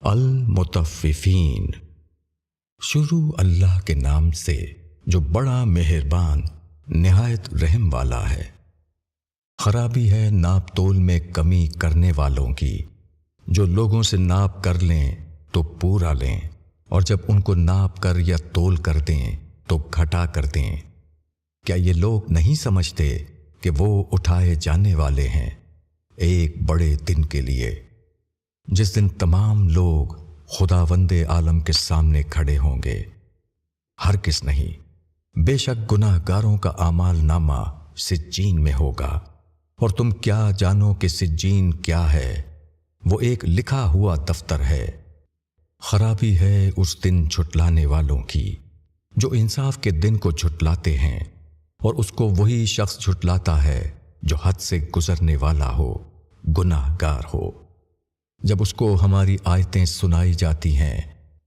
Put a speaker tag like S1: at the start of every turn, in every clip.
S1: المتففین۔ شروع اللہ کے نام سے جو بڑا مہربان، نہایت رحم والا ہے۔ خرابی ہے ناپ تول میں کمی کرنے والوں کی۔ جو لوگوں سے ناپ کر لیں تو پورا لیں، اور جب ان کو ناپ کر یا تول کر دیں تو گھٹا کر دیں۔ کیا یہ لوگ نہیں سمجھتے کہ وہ اٹھائے جانے والے ہیں ایک بڑے دن کے لیے؟ جس دن تمام لوگ خدا وند عالم کے سامنے کھڑے ہوں گے۔ ہر کس نہیں، بے شک گناہ گاروں کا اعمال نامہ سجین میں ہوگا۔ اور تم کیا جانو کہ سجین کیا ہے؟ وہ ایک لکھا ہوا دفتر ہے۔ خرابی ہے اس دن جھٹلانے والوں کی۔ جو انصاف کے دن کو جھٹلاتے ہیں، اور اس کو وہی شخص جھٹلاتا ہے جو حد سے گزرنے والا ہو گناہ گار ہو۔ جب اس کو ہماری آیتیں سنائی جاتی ہیں،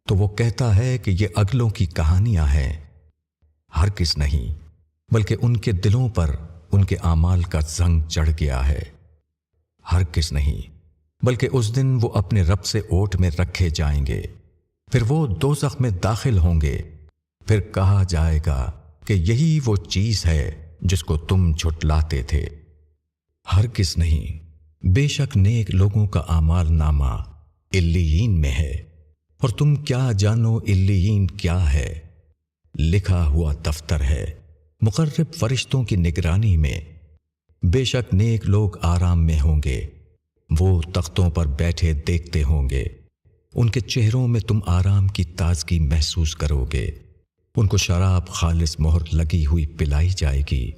S1: تو وہ کہتا ہے کہ یہ اگلوں کی کہانیاں ہیں۔ ہر کس نہیں، بلکہ ان کے دلوں پر ان کے اعمال کا زنگ چڑھ گیا ہے۔ ہر کس نہیں، بلکہ اس دن وہ اپنے رب سے اوٹ میں رکھے جائیں گے۔ پھر وہ دو میں داخل ہوں گے۔ پھر کہا جائے گا کہ یہی وہ چیز ہے جس کو تم جھٹلاتے تھے۔ ہر کس نہیں بے شک نیک لوگوں کا اعمال نامہ الین میں ہے۔ اور تم کیا جانو الین کیا ہے؟ لکھا ہوا دفتر ہے مقرب فرشتوں کی نگرانی میں۔ بے شک نیک لوگ آرام میں ہوں گے۔ وہ تختوں پر بیٹھے دیکھتے ہوں گے۔ ان کے چہروں میں تم آرام کی تازگی محسوس کرو گے۔ ان کو شراب خالص مہر لگی ہوئی پلائی جائے گی،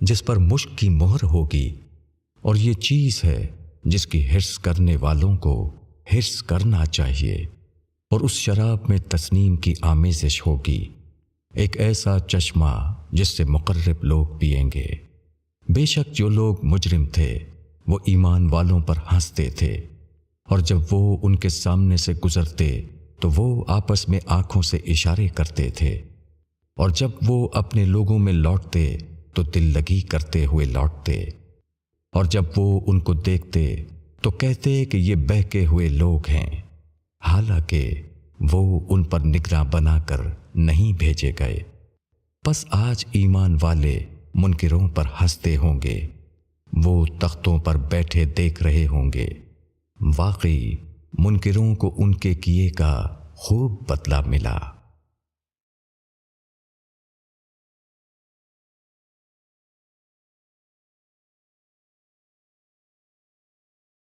S1: جس پر مشک کی مہر ہوگی۔ اور یہ چیز ہے جس کی حرص کرنے والوں کو حرص کرنا چاہیے اور اس شراب میں تسنیم کی آمیزش ہوگی۔ ایک ایسا چشمہ جس سے مقرب لوگ پئیں گے۔ بے شک جو لوگ مجرم تھے، وہ ایمان والوں پر ہنستے تھے۔ اور جب وہ ان کے سامنے سے گزرتے، تو وہ آپس میں آنکھوں سے اشارے کرتے تھے۔ اور جب وہ اپنے لوگوں میں لوٹتے، تو دل لگی کرتے ہوئے لوٹتے۔ اور جب وہ ان کو دیکھتے تو کہتے کہ یہ بہکے ہوئے لوگ ہیں۔ حالانکہ وہ ان پر نگراں بنا کر نہیں بھیجے گئے۔ بس آج ایمان والے منکروں پر ہنستے ہوں گے۔ وہ تختوں پر بیٹھے دیکھ رہے ہوں گے۔ واقعی منکروں کو ان کے کیے کا خوب بدلہ ملا۔